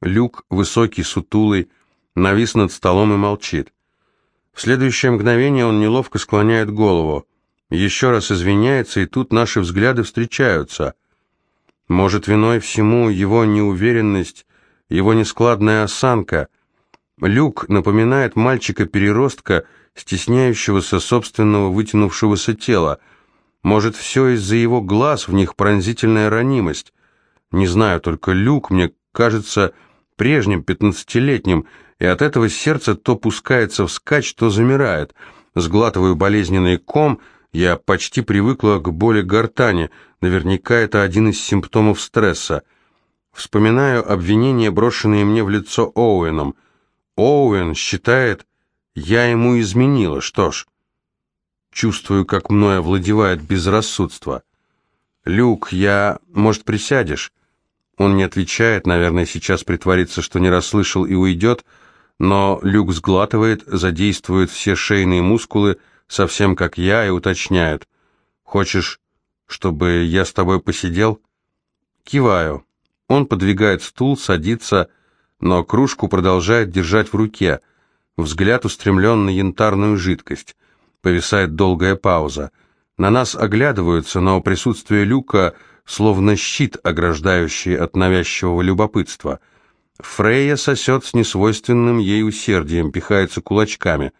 Люк, высокий, сутулый, навис над столом и молчит. В следующее мгновение он неловко склоняет голову. Еще раз извиняется, и тут наши взгляды встречаются. Может, виной всему его неуверенность, его нескладная осанка. Люк напоминает мальчика-переростка, стесняющегося собственного вытянувшегося тела. Может, все из-за его глаз, в них пронзительная ранимость. Не знаю, только Люк, мне кажется, прежним пятнадцатилетним, и от этого сердце то пускается вскачь, то замирает. Сглатываю болезненный ком, я почти привыкла к боли гортани, наверняка это один из симптомов стресса. Вспоминаю обвинения, брошенные мне в лицо Оуэном. Оуэн считает, я ему изменила, что ж. Чувствую, как мною овладевает безрассудство. «Люк, я... Может, присядешь?» Он не отвечает, наверное, сейчас притворится, что не расслышал и уйдет, но Люк сглатывает, задействует все шейные мускулы, совсем как я, и уточняет. «Хочешь, чтобы я с тобой посидел?» Киваю. Он подвигает стул, садится, но кружку продолжает держать в руке. Взгляд устремлен на янтарную жидкость. Повисает долгая пауза. На нас оглядываются, но присутствие Люка словно щит, ограждающий от навязчивого любопытства. Фрейя сосет с несвойственным ей усердием, пихается кулачками.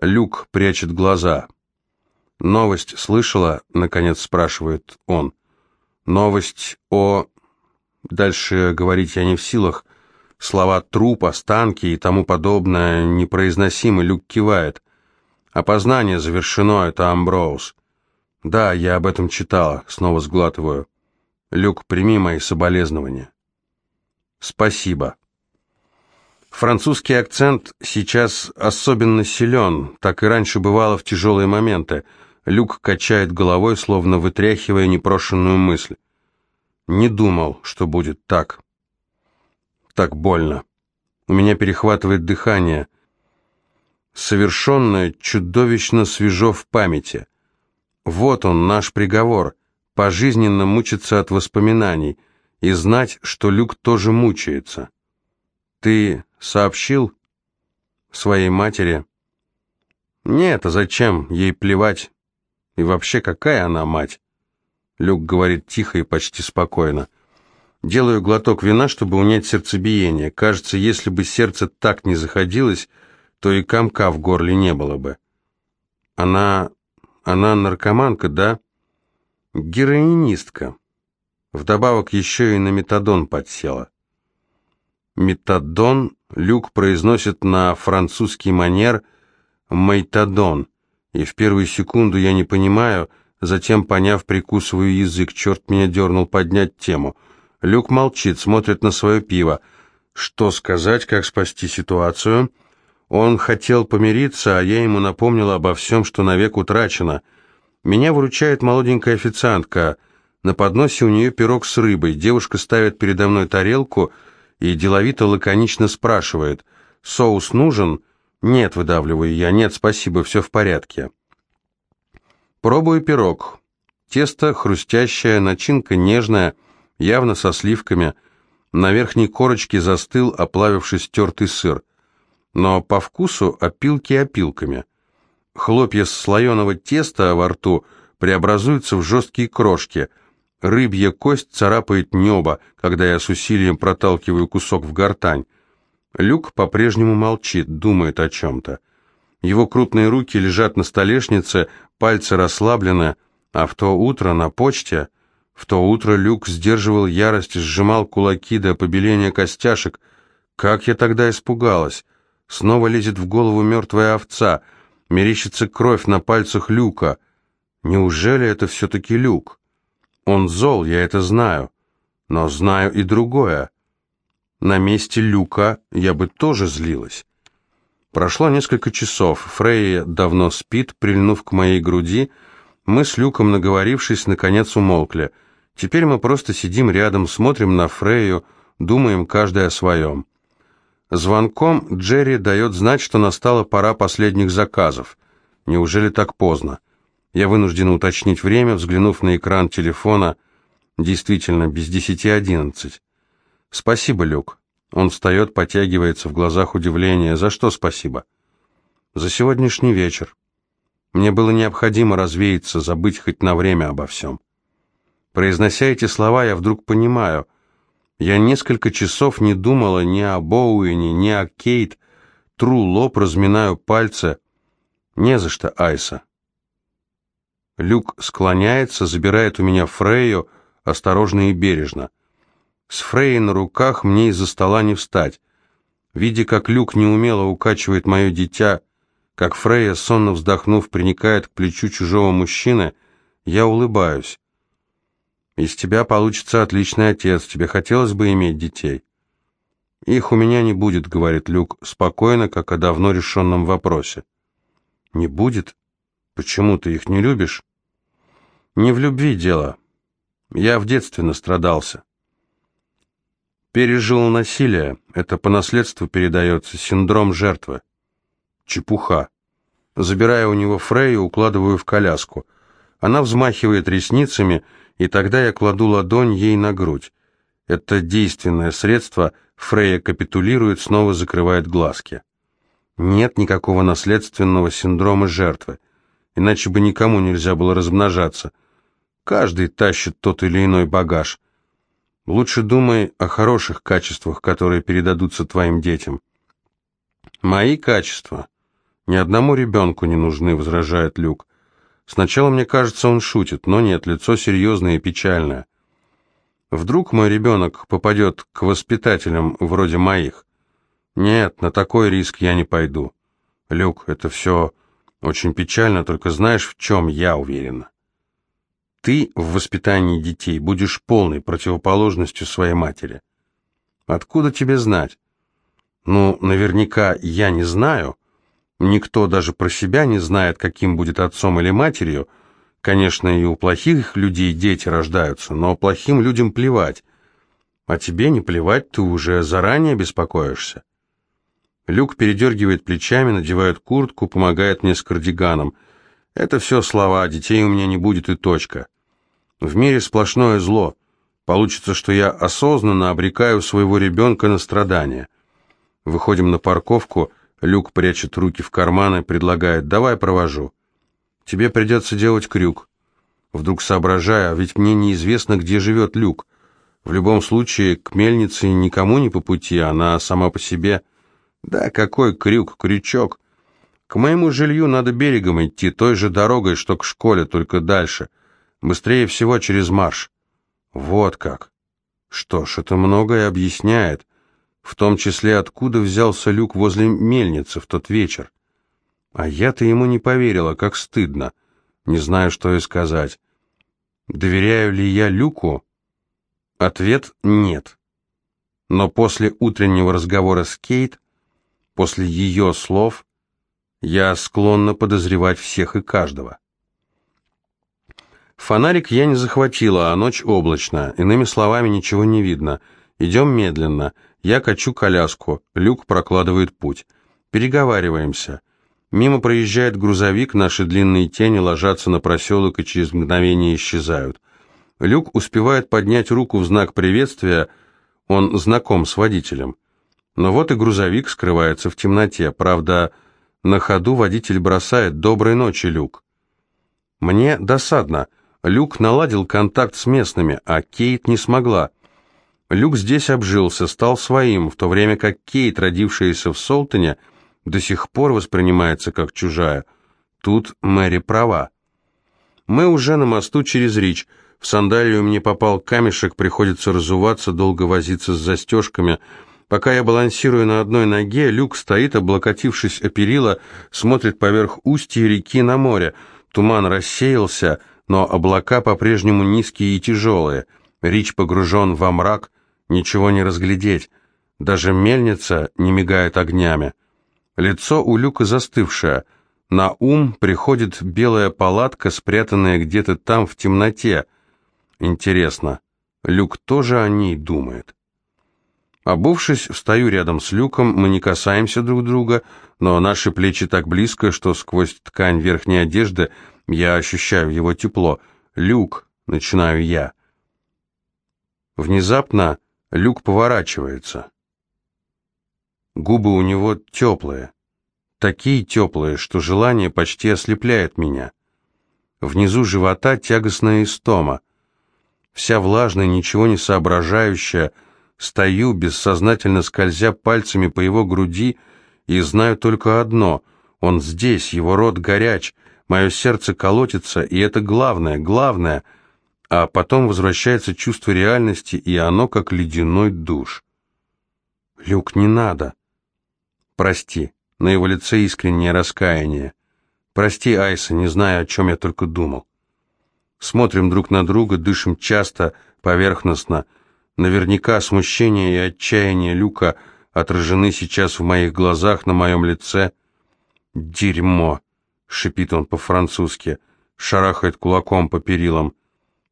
Люк прячет глаза. «Новость слышала?» — наконец спрашивает он. «Новость о...» Дальше говорить я не в силах. Слова «труп», «останки» и тому подобное непроизносимы. Люк кивает. «Опознание завершено, это Амброуз». «Да, я об этом читала», — снова сглатываю. «Люк, прими мои соболезнования». «Спасибо». Французский акцент сейчас особенно силен, так и раньше бывало в тяжелые моменты. Люк качает головой, словно вытряхивая непрошенную мысль. Не думал, что будет так. Так больно. У меня перехватывает дыхание. Совершенное чудовищно свежо в памяти. Вот он, наш приговор. Пожизненно мучиться от воспоминаний и знать, что Люк тоже мучается. Ты сообщил своей матери? Нет, а зачем? Ей плевать. И вообще, какая она мать? Люк говорит тихо и почти спокойно. Делаю глоток вина, чтобы унять сердцебиение. Кажется, если бы сердце так не заходилось, то и комка в горле не было бы. Она она наркоманка, да? Героинистка. Вдобавок еще и на метадон подсела. Метадон Люк произносит на французский манер «мейтадон», и в первую секунду я не понимаю, затем, поняв, прикусываю язык, черт меня дернул поднять тему. Люк молчит, смотрит на свое пиво. Что сказать, как спасти ситуацию? Он хотел помириться, а я ему напомнила обо всем, что навек утрачено. Меня выручает молоденькая официантка. На подносе у нее пирог с рыбой. Девушка ставит передо мной тарелку и деловито лаконично спрашивает. «Соус нужен?» «Нет», — выдавливаю я. «Нет, спасибо, все в порядке». Пробую пирог. Тесто хрустящее, начинка нежная, явно со сливками. На верхней корочке застыл, оплавившись тертый сыр но по вкусу опилки опилками. Хлопья слоеного теста во рту преобразуются в жесткие крошки. Рыбья кость царапает небо, когда я с усилием проталкиваю кусок в гортань. Люк по-прежнему молчит, думает о чем-то. Его крупные руки лежат на столешнице, пальцы расслаблены, а в то утро на почте... В то утро Люк сдерживал ярость, сжимал кулаки до побеления костяшек. Как я тогда испугалась! Снова лезет в голову мертвая овца, мерещится кровь на пальцах Люка. Неужели это все-таки Люк? Он зол, я это знаю, но знаю и другое. На месте Люка я бы тоже злилась. Прошло несколько часов, Фрейя давно спит, прильнув к моей груди. Мы с Люком, наговорившись, наконец умолкли. Теперь мы просто сидим рядом, смотрим на Фрейю, думаем каждый о своем. Звонком Джерри дает знать, что настала пора последних заказов. Неужели так поздно? Я вынужден уточнить время, взглянув на экран телефона. Действительно, без десяти одиннадцать. Спасибо, Люк. Он встает, потягивается, в глазах удивление. За что спасибо? За сегодняшний вечер. Мне было необходимо развеяться, забыть хоть на время обо всем. Произнося эти слова, я вдруг понимаю, я несколько часов не думала ни о Боуэне, ни о Кейт, тру лоб, разминаю пальцы. Не за что, Айса. Люк склоняется, забирает у меня Фрейю, осторожно и бережно. С Фрейей на руках мне из-за стола не встать. Видя, как Люк неумело укачивает мое дитя, как Фрейя, сонно вздохнув, приникает к плечу чужого мужчины, я улыбаюсь. Из тебя получится отличный отец, тебе хотелось бы иметь детей. Их у меня не будет, говорит Люк, спокойно, как о давно решенном вопросе. Не будет? Почему ты их не любишь? Не в любви дело. Я в детстве настрадался. Пережил насилие, это по наследству передается, синдром жертвы. Чепуха. Забирая у него Фрейю, укладываю в коляску. Она взмахивает ресницами и тогда я кладу ладонь ей на грудь. Это действенное средство, Фрейя капитулирует, снова закрывает глазки. Нет никакого наследственного синдрома жертвы, иначе бы никому нельзя было размножаться. Каждый тащит тот или иной багаж. Лучше думай о хороших качествах, которые передадутся твоим детям. Мои качества ни одному ребенку не нужны, возражает Люк. Сначала мне кажется, он шутит, но нет, лицо серьезное и печальное. Вдруг мой ребенок попадет к воспитателям вроде моих? Нет, на такой риск я не пойду. Люк, это все очень печально, только знаешь, в чем я уверена? Ты в воспитании детей будешь полной противоположностью своей матери. Откуда тебе знать? Ну, наверняка я не знаю, Никто даже про себя не знает, каким будет отцом или матерью. Конечно, и у плохих людей дети рождаются, но плохим людям плевать. А тебе не плевать, ты уже заранее беспокоишься. Люк передергивает плечами, надевает куртку, помогает мне с кардиганом. Это все слова, детей у меня не будет и точка. В мире сплошное зло. Получится, что я осознанно обрекаю своего ребенка на страдания. Выходим на парковку — Люк прячет руки в карманы, предлагает «давай провожу». «Тебе придется делать крюк». Вдруг соображая, «А ведь мне неизвестно, где живет Люк. В любом случае, к мельнице никому не по пути, она сама по себе. Да, какой крюк, крючок. К моему жилью надо берегом идти, той же дорогой, что к школе, только дальше. Быстрее всего через марш. Вот как. Что ж, это многое объясняет в том числе откуда взялся люк возле мельницы в тот вечер. А я-то ему не поверила, как стыдно. Не знаю, что и сказать. Доверяю ли я люку? Ответ — нет. Но после утреннего разговора с Кейт, после ее слов, я склонна подозревать всех и каждого. Фонарик я не захватила, а ночь облачная. Иными словами, ничего не видно. Идем медленно. Я качу коляску, Люк прокладывает путь. Переговариваемся. Мимо проезжает грузовик, наши длинные тени ложатся на проселок и через мгновение исчезают. Люк успевает поднять руку в знак приветствия, он знаком с водителем. Но вот и грузовик скрывается в темноте, правда, на ходу водитель бросает «Доброй ночи, Люк». Мне досадно. Люк наладил контакт с местными, а Кейт не смогла. Люк здесь обжился, стал своим, в то время как Кейт, родившаяся в Солтоне, до сих пор воспринимается как чужая. Тут Мэри права. Мы уже на мосту через Рич. В сандалию мне попал камешек, приходится разуваться, долго возиться с застежками. Пока я балансирую на одной ноге, Люк стоит, облокотившись о перила, смотрит поверх устья реки на море. Туман рассеялся, но облака по-прежнему низкие и тяжелые. Рич погружен во мрак, ничего не разглядеть. Даже мельница не мигает огнями. Лицо у Люка застывшее. На ум приходит белая палатка, спрятанная где-то там в темноте. Интересно, Люк тоже о ней думает? Обувшись, встаю рядом с Люком, мы не касаемся друг друга, но наши плечи так близко, что сквозь ткань верхней одежды я ощущаю его тепло. «Люк», — начинаю я. Внезапно Люк поворачивается. Губы у него теплые, такие теплые, что желание почти ослепляет меня. Внизу живота тягостная истома. Вся влажная, ничего не соображающая, стою, бессознательно скользя пальцами по его груди, и знаю только одно — он здесь, его рот горяч, мое сердце колотится, и это главное, главное. А потом возвращается чувство реальности, и оно как ледяной душ. «Люк, не надо!» «Прости», на его лице искреннее раскаяние. «Прости, Айса, не знаю, о чем я только думал». Смотрим друг на друга, дышим часто, поверхностно. Наверняка смущение и отчаяние Люка отражены сейчас в моих глазах, на моем лице – «Дерьмо!» — шипит он по-французски, шарахает кулаком по перилам.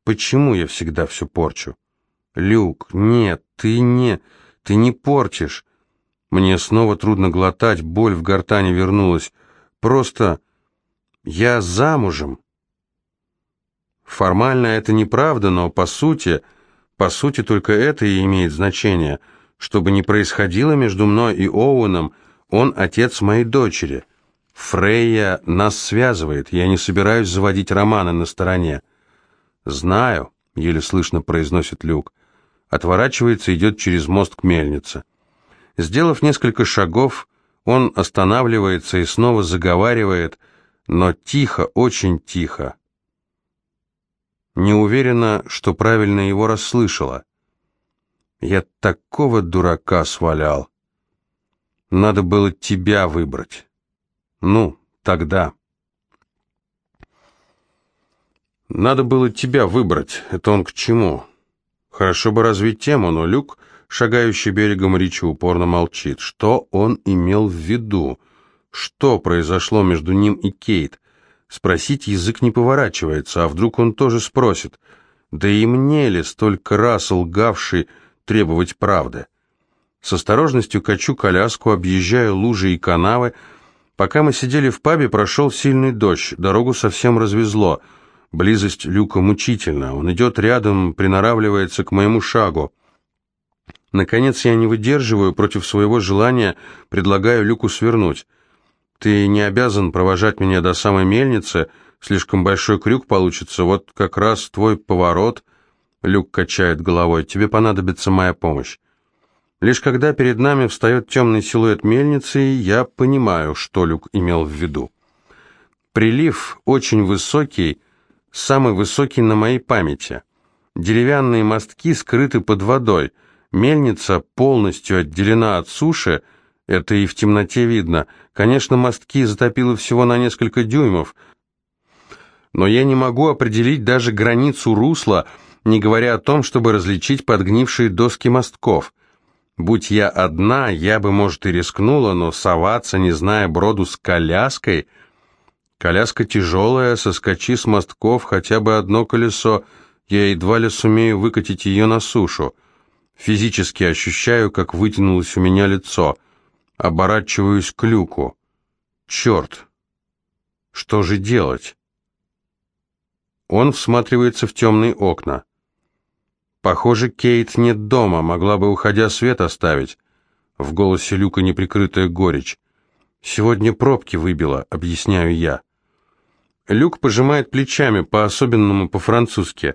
«Почему я всегда все порчу?» «Люк, нет, ты не... ты не портишь!» Мне снова трудно глотать, боль в гортане вернулась. Просто я замужем. Формально это неправда, но по сути, по сути только это и имеет значение. Что бы ни происходило между мной и Оуэном, он отец моей дочери. Фрейя нас связывает, я не собираюсь заводить романы на стороне. Знаю, еле слышно произносит Люк. Отворачивается, идет через мост к мельнице. Сделав несколько шагов, он останавливается и снова заговаривает, но тихо, очень тихо. Не уверена, что правильно его расслышала. Я такого дурака свалял. Надо было тебя выбрать. Ну, тогда. Надо было тебя выбрать. Это он к чему? Хорошо бы развить тему, но Люк, шагающий берегом речи, упорно молчит. Что он имел в виду? Что произошло между ним и Кейт? Спросить язык не поворачивается, а вдруг он тоже спросит. Да и мне ли, столько раз лгавший, требовать правды? С осторожностью качу коляску, объезжаю лужи и канавы, Пока мы сидели в пабе, прошел сильный дождь, дорогу совсем развезло. Близость Люка мучительна, он идет рядом, приноравливается к моему шагу. Наконец я не выдерживаю, против своего желания предлагаю Люку свернуть. «Ты не обязан провожать меня до самой мельницы, слишком большой крюк получится, вот как раз твой поворот...» Люк качает головой. «Тебе понадобится моя помощь». Лишь когда перед нами встает темный силуэт мельницы, я понимаю, что Люк имел в виду. Прилив очень высокий, самый высокий на моей памяти. Деревянные мостки скрыты под водой. Мельница полностью отделена от суши, это и в темноте видно. Конечно, мостки затопило всего на несколько дюймов, но я не могу определить даже границу русла, не говоря о том, чтобы различить подгнившие доски мостков. Будь я одна, я бы, может, и рискнула, но соваться, не зная броду с коляской... Коляска тяжелая, соскочи с мостков хотя бы одно колесо, я едва ли сумею выкатить ее на сушу. Физически ощущаю, как вытянулось у меня лицо. Оборачиваюсь к люку. Черт! Что же делать? Он всматривается в темные окна. Похоже, Кейт нет дома, могла бы, уходя, свет оставить. В голосе Люка неприкрытая горечь. «Сегодня пробки выбило», — объясняю я. Люк пожимает плечами, по-особенному по-французски.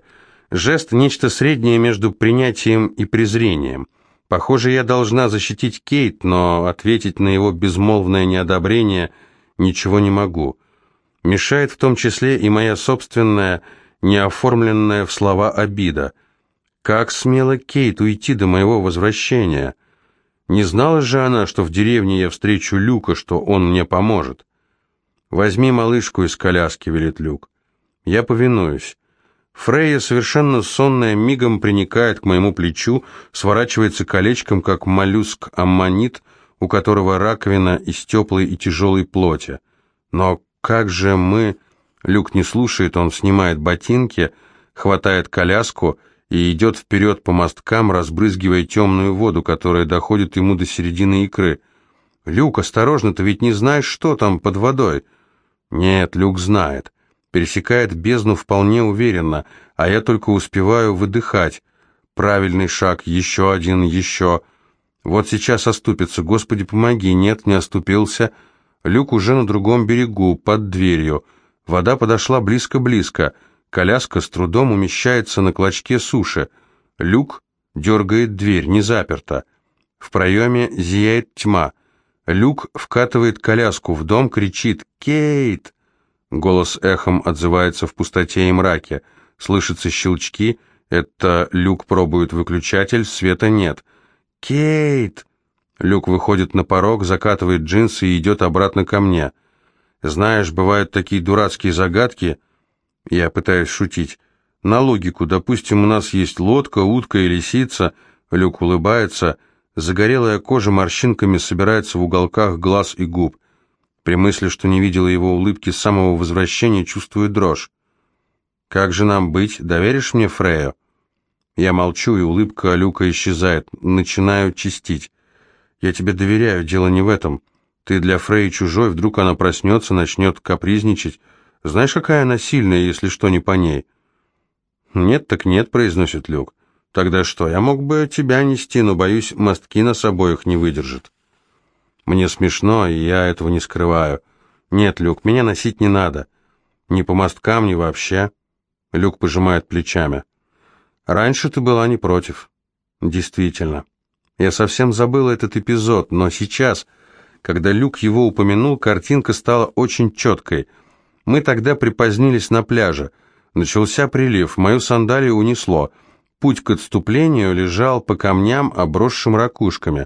Жест — нечто среднее между принятием и презрением. Похоже, я должна защитить Кейт, но ответить на его безмолвное неодобрение ничего не могу. Мешает в том числе и моя собственная, неоформленная в слова обида — как смело Кейт уйти до моего возвращения? Не знала же она, что в деревне я встречу Люка, что он мне поможет. «Возьми малышку из коляски», — велит Люк. Я повинуюсь. Фрейя, совершенно сонная, мигом приникает к моему плечу, сворачивается колечком, как моллюск-аммонит, у которого раковина из теплой и тяжелой плоти. Но как же мы... Люк не слушает, он снимает ботинки, хватает коляску и идет вперед по мосткам, разбрызгивая темную воду, которая доходит ему до середины икры. «Люк, осторожно, ты ведь не знаешь, что там под водой?» «Нет, Люк знает. Пересекает бездну вполне уверенно, а я только успеваю выдыхать. Правильный шаг, еще один, еще...» Вот сейчас оступится, Господи, помоги. Нет, не оступился. Люк уже на другом берегу, под дверью. Вода подошла близко-близко. Коляска с трудом умещается на клочке суши. Люк дергает дверь, не заперта. В проеме зияет тьма. Люк вкатывает коляску в дом, кричит «Кейт!». Голос эхом отзывается в пустоте и мраке. Слышатся щелчки. Это Люк пробует выключатель, света нет. «Кейт!» Люк выходит на порог, закатывает джинсы и идет обратно ко мне. «Знаешь, бывают такие дурацкие загадки...» Я пытаюсь шутить. «На логику, допустим, у нас есть лодка, утка и лисица...» Люк улыбается. Загорелая кожа морщинками собирается в уголках глаз и губ. При мысли, что не видела его улыбки с самого возвращения, чувствую дрожь. «Как же нам быть? Доверишь мне Фрею?» Я молчу, и улыбка Люка исчезает. Начинаю чистить. «Я тебе доверяю, дело не в этом. Ты для Фреи чужой, вдруг она проснется, начнет капризничать. Знаешь, какая она сильная, если что не по ней?» «Нет так нет», — произносит Люк. Тогда что, я мог бы тебя нести, но, боюсь, мостки нас обоих не выдержат. Мне смешно, и я этого не скрываю. Нет, Люк, меня носить не надо. Ни по мосткам, ни вообще. Люк пожимает плечами. Раньше ты была не против. Действительно. Я совсем забыл этот эпизод, но сейчас, когда Люк его упомянул, картинка стала очень четкой. Мы тогда припозднились на пляже. Начался прилив, мою сандалию унесло — Путь к отступлению лежал по камням, обросшим ракушками.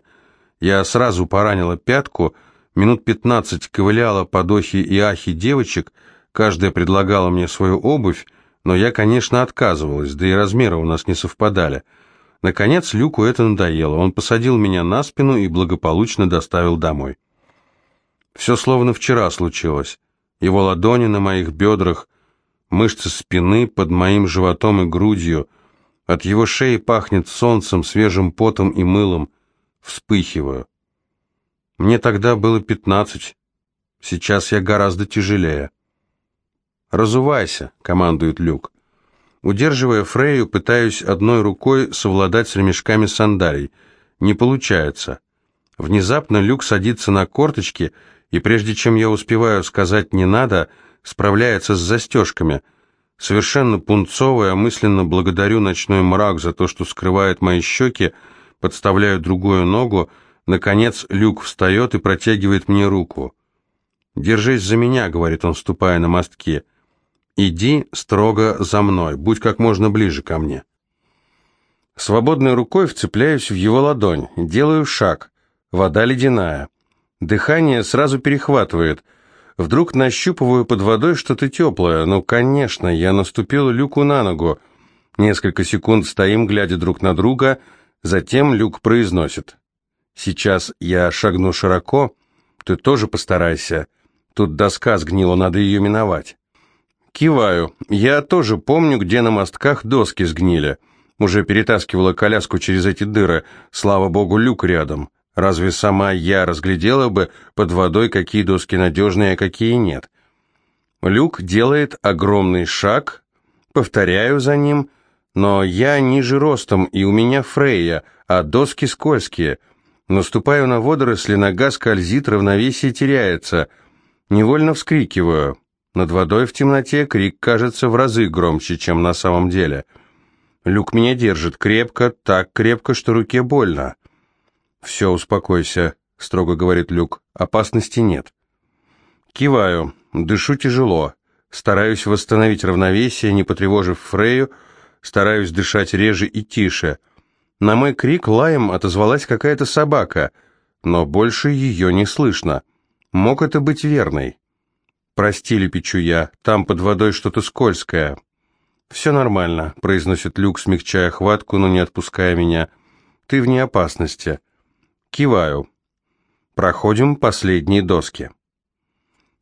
Я сразу поранила пятку, минут пятнадцать ковыляла под охи и ахи девочек, каждая предлагала мне свою обувь, но я, конечно, отказывалась, да и размеры у нас не совпадали. Наконец Люку это надоело, он посадил меня на спину и благополучно доставил домой. Все словно вчера случилось. Его ладони на моих бедрах, мышцы спины под моим животом и грудью — от его шеи пахнет солнцем, свежим потом и мылом. Вспыхиваю. Мне тогда было пятнадцать. Сейчас я гораздо тяжелее. «Разувайся», — командует Люк. Удерживая Фрею, пытаюсь одной рукой совладать с ремешками сандалий. Не получается. Внезапно Люк садится на корточки, и прежде чем я успеваю сказать «не надо», справляется с застежками — Совершенно пунцовая, мысленно благодарю ночной мрак за то, что скрывает мои щеки, подставляю другую ногу. Наконец Люк встает и протягивает мне руку. «Держись за меня», — говорит он, ступая на мостки. «Иди строго за мной, будь как можно ближе ко мне». Свободной рукой вцепляюсь в его ладонь, делаю шаг. Вода ледяная. Дыхание сразу перехватывает — Вдруг нащупываю под водой что-то теплое. Ну, конечно, я наступил Люку на ногу. Несколько секунд стоим, глядя друг на друга. Затем Люк произносит. «Сейчас я шагну широко. Ты тоже постарайся. Тут доска сгнила, надо ее миновать». Киваю. Я тоже помню, где на мостках доски сгнили. Уже перетаскивала коляску через эти дыры. Слава богу, люк рядом. Разве сама я разглядела бы под водой, какие доски надежные, а какие нет? Люк делает огромный шаг, повторяю за ним, но я ниже ростом, и у меня Фрейя, а доски скользкие. Наступаю на водоросли, нога скользит, равновесие теряется. Невольно вскрикиваю. Над водой в темноте крик кажется в разы громче, чем на самом деле. Люк меня держит крепко, так крепко, что руке больно. «Все, успокойся», — строго говорит Люк. «Опасности нет». Киваю, дышу тяжело, стараюсь восстановить равновесие, не потревожив Фрею, стараюсь дышать реже и тише. На мой крик лаем отозвалась какая-то собака, но больше ее не слышно. Мог это быть верной? «Прости, лепечу я, там под водой что-то скользкое». «Все нормально», — произносит Люк, смягчая хватку, но не отпуская меня. «Ты вне опасности». Киваю. Проходим последние доски.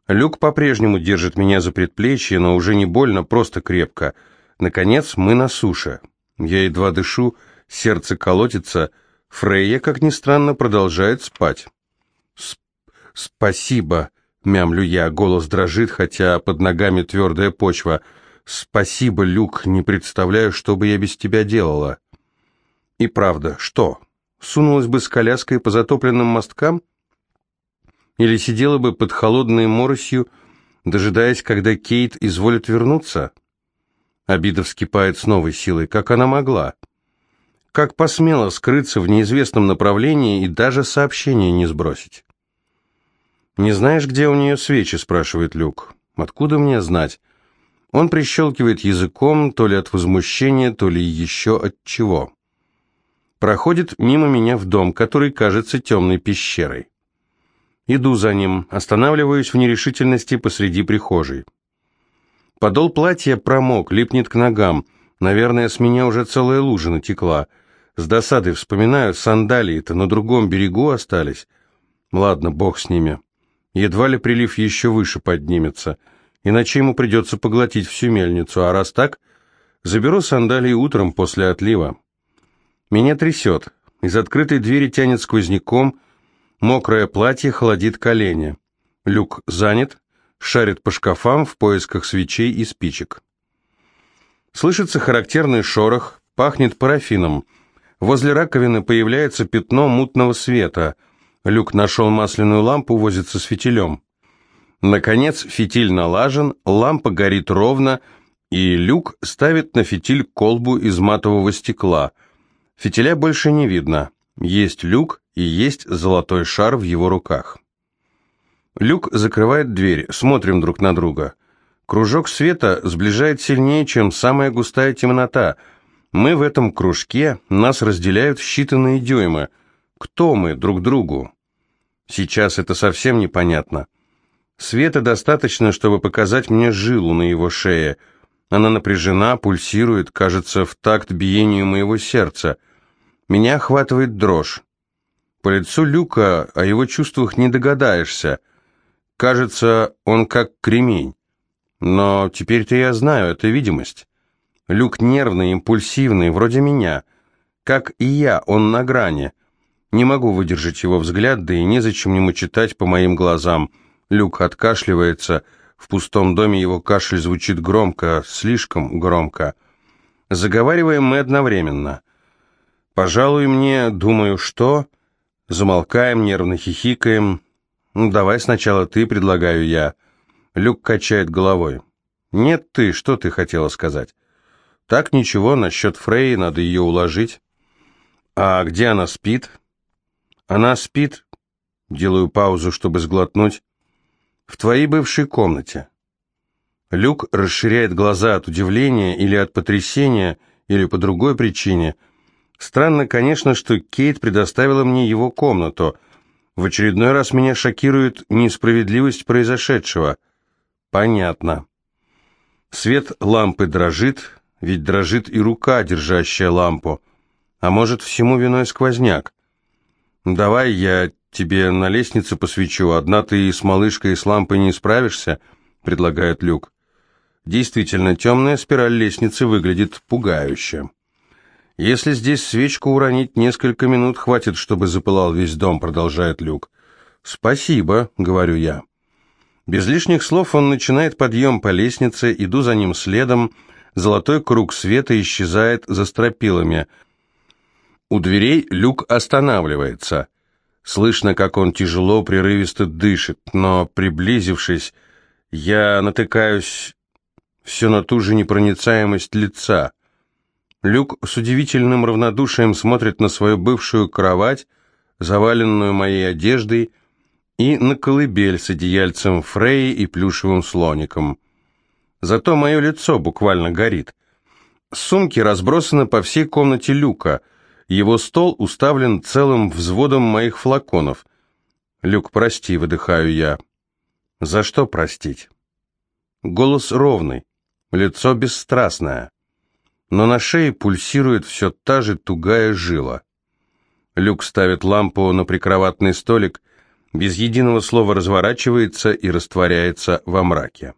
Люк по-прежнему держит меня за предплечье, но уже не больно, просто крепко. Наконец мы на суше. Я едва дышу, сердце колотится. Фрейя, как ни странно, продолжает спать. «Спасибо», — мямлю я, голос дрожит, хотя под ногами твердая почва. «Спасибо, Люк, не представляю, что бы я без тебя делала». «И правда, что?» Сунулась бы с коляской по затопленным мосткам? Или сидела бы под холодной моросью, дожидаясь, когда Кейт изволит вернуться? Обида вскипает с новой силой. Как она могла? Как посмела скрыться в неизвестном направлении и даже сообщение не сбросить? «Не знаешь, где у нее свечи?» – спрашивает Люк. «Откуда мне знать?» Он прищелкивает языком, то ли от возмущения, то ли еще от чего. Проходит мимо меня в дом, который кажется темной пещерой. Иду за ним, останавливаюсь в нерешительности посреди прихожей. Подол платья промок, липнет к ногам. Наверное, с меня уже целая лужа натекла. С досадой вспоминаю, сандалии-то на другом берегу остались. Ладно, бог с ними. Едва ли прилив еще выше поднимется, иначе ему придется поглотить всю мельницу, а раз так, заберу сандалии утром после отлива. Меня трясет, из открытой двери тянет сквозняком, мокрое платье холодит колени. Люк занят, шарит по шкафам в поисках свечей и спичек. Слышится характерный шорох, пахнет парафином. Возле раковины появляется пятно мутного света — Люк нашел масляную лампу, возится с фитилем. Наконец фитиль налажен, лампа горит ровно, и Люк ставит на фитиль колбу из матового стекла. Фитиля больше не видно. Есть Люк и есть золотой шар в его руках. Люк закрывает дверь, смотрим друг на друга. Кружок света сближает сильнее, чем самая густая темнота. Мы в этом кружке, нас разделяют считанные дюймы – кто мы друг другу? Сейчас это совсем непонятно. Света достаточно, чтобы показать мне жилу на его шее. Она напряжена, пульсирует, кажется, в такт биению моего сердца. Меня охватывает дрожь. По лицу Люка о его чувствах не догадаешься. Кажется, он как кремень. Но теперь-то я знаю, это видимость. Люк нервный, импульсивный, вроде меня. Как и я, он на грани. Не могу выдержать его взгляд, да и незачем ему читать по моим глазам. Люк откашливается. В пустом доме его кашель звучит громко, слишком громко. Заговариваем мы одновременно. «Пожалуй, мне, думаю, что...» Замолкаем, нервно хихикаем. «Ну, давай сначала ты», — предлагаю я. Люк качает головой. «Нет ты, что ты хотела сказать?» «Так ничего, насчет Фрей, надо ее уложить». «А где она спит?» Она спит, делаю паузу, чтобы сглотнуть, в твоей бывшей комнате. Люк расширяет глаза от удивления или от потрясения, или по другой причине. Странно, конечно, что Кейт предоставила мне его комнату. В очередной раз меня шокирует несправедливость произошедшего. Понятно. Свет лампы дрожит, ведь дрожит и рука, держащая лампу. А может, всему виной сквозняк. «Давай я тебе на лестнице посвечу, одна ты с малышкой и с лампой не справишься», — предлагает Люк. Действительно, темная спираль лестницы выглядит пугающе. «Если здесь свечку уронить, несколько минут хватит, чтобы запылал весь дом», — продолжает Люк. «Спасибо», — говорю я. Без лишних слов он начинает подъем по лестнице, иду за ним следом, золотой круг света исчезает за стропилами — у дверей люк останавливается. Слышно, как он тяжело, прерывисто дышит, но, приблизившись, я натыкаюсь все на ту же непроницаемость лица. Люк с удивительным равнодушием смотрит на свою бывшую кровать, заваленную моей одеждой, и на колыбель с одеяльцем Фрей и плюшевым слоником. Зато мое лицо буквально горит. Сумки разбросаны по всей комнате Люка — его стол уставлен целым взводом моих флаконов. «Люк, прости», — выдыхаю я. «За что простить?» Голос ровный, лицо бесстрастное, но на шее пульсирует все та же тугая жила. Люк ставит лампу на прикроватный столик, без единого слова разворачивается и растворяется во мраке.